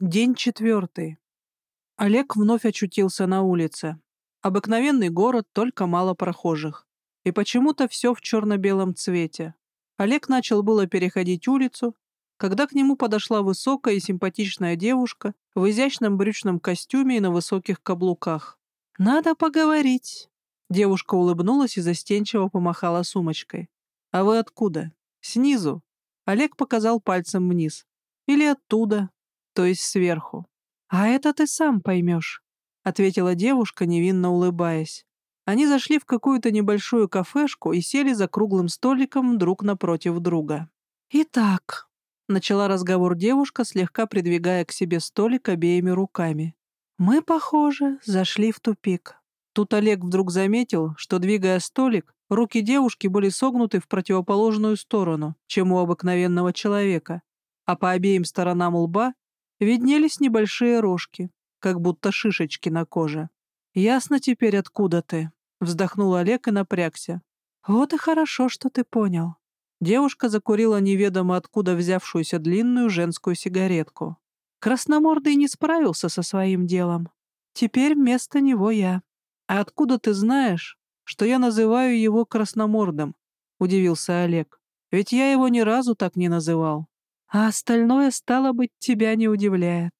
День четвертый. Олег вновь очутился на улице. Обыкновенный город, только мало прохожих. И почему-то все в черно-белом цвете. Олег начал было переходить улицу, когда к нему подошла высокая и симпатичная девушка в изящном брючном костюме и на высоких каблуках. «Надо поговорить». Девушка улыбнулась и застенчиво помахала сумочкой. «А вы откуда?» «Снизу». Олег показал пальцем вниз. «Или оттуда, то есть сверху. «А это ты сам поймешь», — ответила девушка, невинно улыбаясь. Они зашли в какую-то небольшую кафешку и сели за круглым столиком друг напротив друга. «Итак», — начала разговор девушка, слегка придвигая к себе столик обеими руками. «Мы, похоже, зашли в тупик». Тут Олег вдруг заметил, что, двигая столик, руки девушки были согнуты в противоположную сторону, чем у обыкновенного человека, а по обеим сторонам лба виднелись небольшие рожки, как будто шишечки на коже. «Ясно теперь, откуда ты», — вздохнул Олег и напрягся. «Вот и хорошо, что ты понял». Девушка закурила неведомо откуда взявшуюся длинную женскую сигаретку. Красномордый не справился со своим делом. Теперь вместо него я. «А откуда ты знаешь, что я называю его красномордом?» — удивился Олег. «Ведь я его ни разу так не называл». А остальное, стало быть, тебя не удивляет.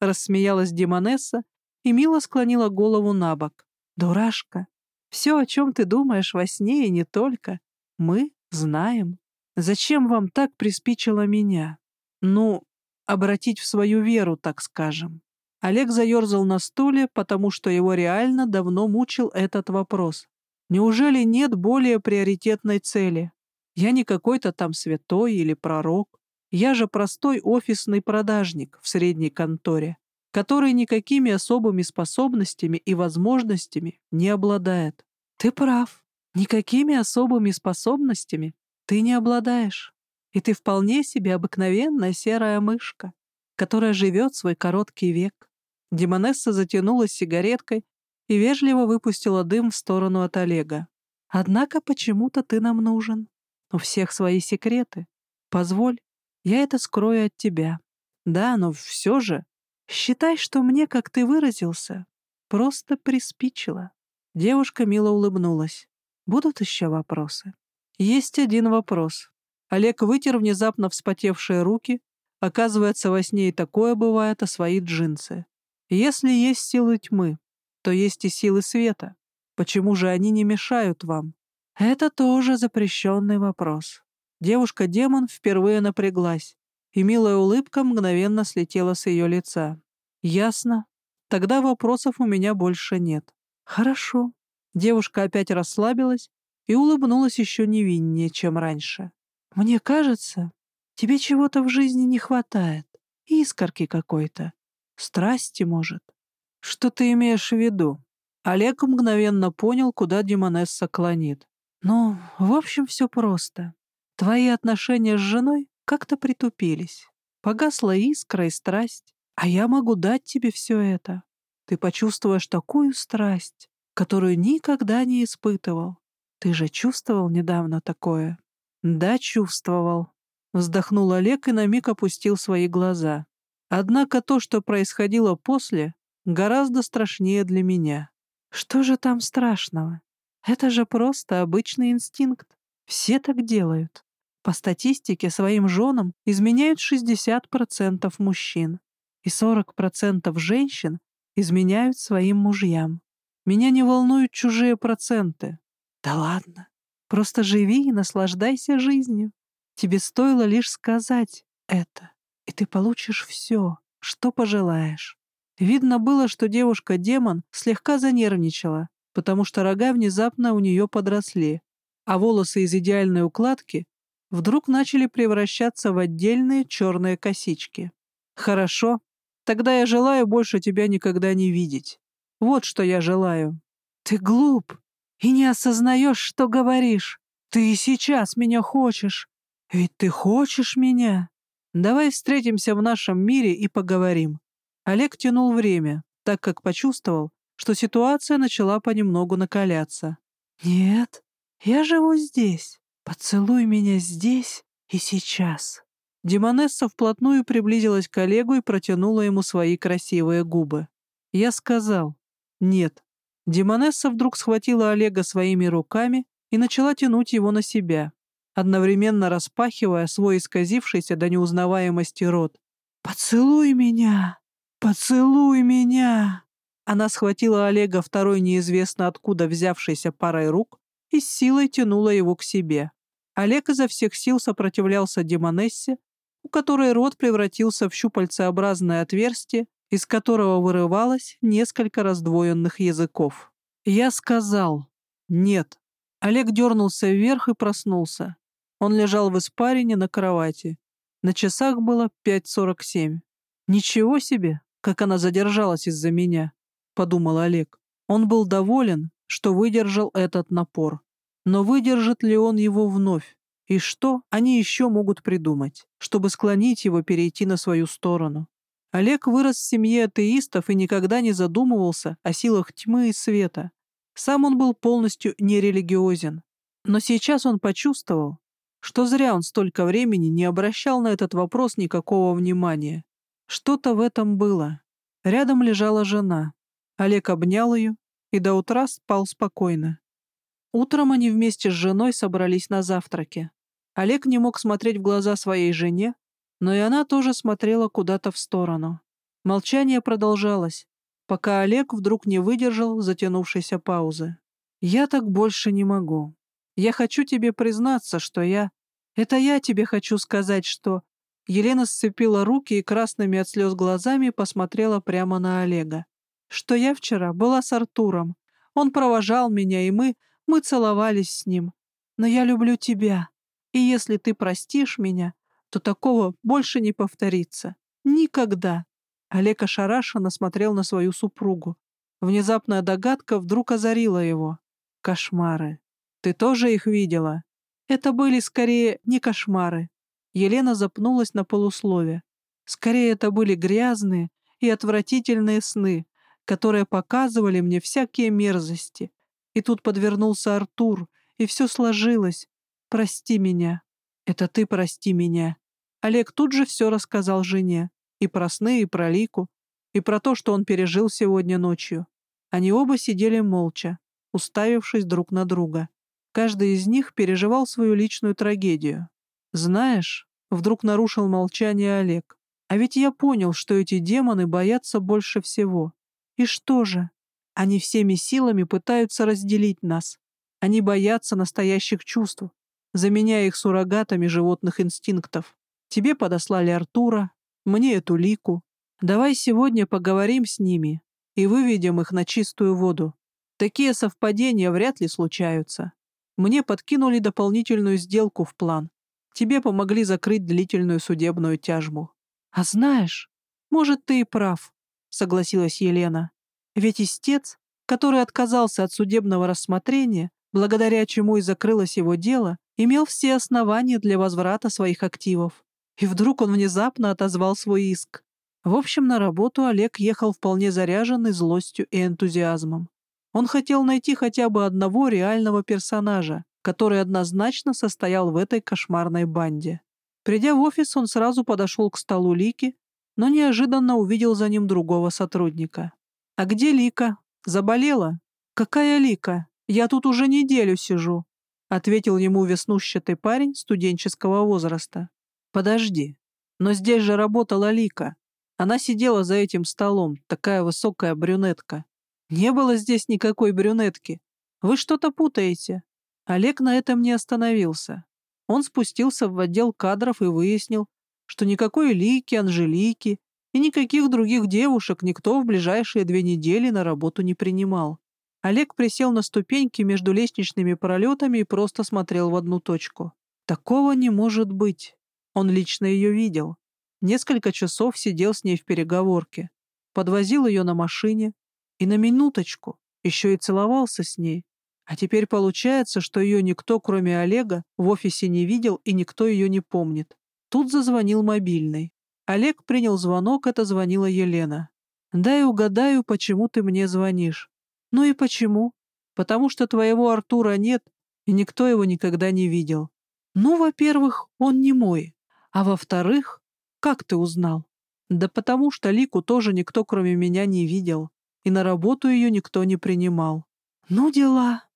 Рассмеялась Димонесса и мило склонила голову на бок. Дурашка, все, о чем ты думаешь во сне и не только, мы знаем. Зачем вам так приспичило меня? Ну, обратить в свою веру, так скажем. Олег заерзал на стуле, потому что его реально давно мучил этот вопрос. Неужели нет более приоритетной цели? Я не какой-то там святой или пророк. Я же простой офисный продажник в средней конторе, который никакими особыми способностями и возможностями не обладает. Ты прав. Никакими особыми способностями ты не обладаешь. И ты вполне себе обыкновенная серая мышка, которая живет свой короткий век. Демонесса затянулась сигареткой и вежливо выпустила дым в сторону от Олега. Однако почему-то ты нам нужен. У всех свои секреты. Позволь, я это скрою от тебя. Да, но все же считай, что мне, как ты выразился, просто приспичило». Девушка мило улыбнулась. «Будут еще вопросы?» «Есть один вопрос». Олег вытер внезапно вспотевшие руки. Оказывается, во сне и такое бывает, а свои джинсы. Если есть силы тьмы, то есть и силы света. Почему же они не мешают вам? Это тоже запрещенный вопрос. Девушка-демон впервые напряглась, и милая улыбка мгновенно слетела с ее лица. «Ясно. Тогда вопросов у меня больше нет». «Хорошо». Девушка опять расслабилась и улыбнулась еще невиннее, чем раньше. «Мне кажется, тебе чего-то в жизни не хватает. Искорки какой-то. Страсти, может». «Что ты имеешь в виду?» Олег мгновенно понял, куда Демонесса клонит. «Ну, в общем, все просто. Твои отношения с женой как-то притупились. Погасла искра и страсть, а я могу дать тебе все это. Ты почувствуешь такую страсть, которую никогда не испытывал. Ты же чувствовал недавно такое? Да, чувствовал. Вздохнул Олег и на миг опустил свои глаза. Однако то, что происходило после, гораздо страшнее для меня. Что же там страшного? Это же просто обычный инстинкт. Все так делают. По статистике, своим женам изменяют 60% мужчин, и 40% женщин изменяют своим мужьям. Меня не волнуют чужие проценты. Да ладно, просто живи и наслаждайся жизнью. Тебе стоило лишь сказать это, и ты получишь все, что пожелаешь. Видно было, что девушка-демон слегка занервничала, потому что рога внезапно у нее подросли, а волосы из идеальной укладки вдруг начали превращаться в отдельные черные косички. «Хорошо, тогда я желаю больше тебя никогда не видеть. Вот что я желаю». «Ты глуп и не осознаешь, что говоришь. Ты и сейчас меня хочешь. Ведь ты хочешь меня. Давай встретимся в нашем мире и поговорим». Олег тянул время, так как почувствовал, что ситуация начала понемногу накаляться. «Нет, я живу здесь. Поцелуй меня здесь и сейчас. Демонесса вплотную приблизилась к Олегу и протянула ему свои красивые губы. Я сказал «нет». Демонесса вдруг схватила Олега своими руками и начала тянуть его на себя, одновременно распахивая свой исказившийся до неузнаваемости рот. «Поцелуй меня! Поцелуй меня!» Она схватила Олега второй неизвестно откуда взявшейся парой рук и с силой тянула его к себе. Олег изо всех сил сопротивлялся демонессе, у которой рот превратился в щупальцеобразное отверстие, из которого вырывалось несколько раздвоенных языков. Я сказал «нет». Олег дернулся вверх и проснулся. Он лежал в испарине на кровати. На часах было 5.47. «Ничего себе, как она задержалась из-за меня», — подумал Олег. Он был доволен, что выдержал этот напор. Но выдержит ли он его вновь? И что они еще могут придумать, чтобы склонить его перейти на свою сторону? Олег вырос в семье атеистов и никогда не задумывался о силах тьмы и света. Сам он был полностью нерелигиозен. Но сейчас он почувствовал, что зря он столько времени не обращал на этот вопрос никакого внимания. Что-то в этом было. Рядом лежала жена. Олег обнял ее и до утра спал спокойно. Утром они вместе с женой собрались на завтраке. Олег не мог смотреть в глаза своей жене, но и она тоже смотрела куда-то в сторону. Молчание продолжалось, пока Олег вдруг не выдержал затянувшейся паузы. «Я так больше не могу. Я хочу тебе признаться, что я... Это я тебе хочу сказать, что...» Елена сцепила руки и красными от слез глазами посмотрела прямо на Олега. «Что я вчера была с Артуром. Он провожал меня, и мы... Мы целовались с ним. Но я люблю тебя. И если ты простишь меня, то такого больше не повторится. Никогда. Олег ошарашенно смотрел на свою супругу. Внезапная догадка вдруг озарила его. Кошмары. Ты тоже их видела? Это были скорее не кошмары. Елена запнулась на полуслове. Скорее, это были грязные и отвратительные сны, которые показывали мне всякие мерзости. И тут подвернулся Артур, и все сложилось. Прости меня. Это ты прости меня. Олег тут же все рассказал жене. И про сны, и про Лику, и про то, что он пережил сегодня ночью. Они оба сидели молча, уставившись друг на друга. Каждый из них переживал свою личную трагедию. «Знаешь», — вдруг нарушил молчание Олег, «а ведь я понял, что эти демоны боятся больше всего. И что же? Они всеми силами пытаются разделить нас. Они боятся настоящих чувств, заменяя их суррогатами животных инстинктов. Тебе подослали Артура, мне эту лику. Давай сегодня поговорим с ними и выведем их на чистую воду. Такие совпадения вряд ли случаются. Мне подкинули дополнительную сделку в план. Тебе помогли закрыть длительную судебную тяжбу. А знаешь, может, ты и прав, согласилась Елена. Ведь истец, который отказался от судебного рассмотрения, благодаря чему и закрылось его дело, имел все основания для возврата своих активов. И вдруг он внезапно отозвал свой иск. В общем, на работу Олег ехал вполне заряженный злостью и энтузиазмом. Он хотел найти хотя бы одного реального персонажа, который однозначно состоял в этой кошмарной банде. Придя в офис, он сразу подошел к столу Лики, но неожиданно увидел за ним другого сотрудника. «А где Лика? Заболела?» «Какая Лика? Я тут уже неделю сижу», — ответил ему веснущатый парень студенческого возраста. «Подожди. Но здесь же работала Лика. Она сидела за этим столом, такая высокая брюнетка. Не было здесь никакой брюнетки. Вы что-то путаете». Олег на этом не остановился. Он спустился в отдел кадров и выяснил, что никакой Лики, Анжелики и никаких других девушек никто в ближайшие две недели на работу не принимал. Олег присел на ступеньки между лестничными пролетами и просто смотрел в одну точку. Такого не может быть. Он лично ее видел. Несколько часов сидел с ней в переговорке, подвозил ее на машине и на минуточку еще и целовался с ней. А теперь получается, что ее никто, кроме Олега, в офисе не видел и никто ее не помнит. Тут зазвонил мобильный. Олег принял звонок, это звонила Елена. «Дай угадаю, почему ты мне звонишь». «Ну и почему?» «Потому что твоего Артура нет, и никто его никогда не видел». «Ну, во-первых, он не мой. А во-вторых, как ты узнал? Да потому что Лику тоже никто, кроме меня, не видел, и на работу ее никто не принимал. Ну, дела.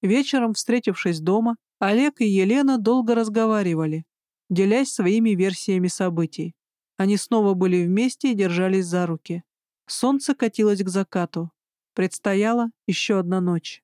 Вечером, встретившись дома, Олег и Елена долго разговаривали, делясь своими версиями событий. Они снова были вместе и держались за руки. Солнце катилось к закату. Предстояла еще одна ночь.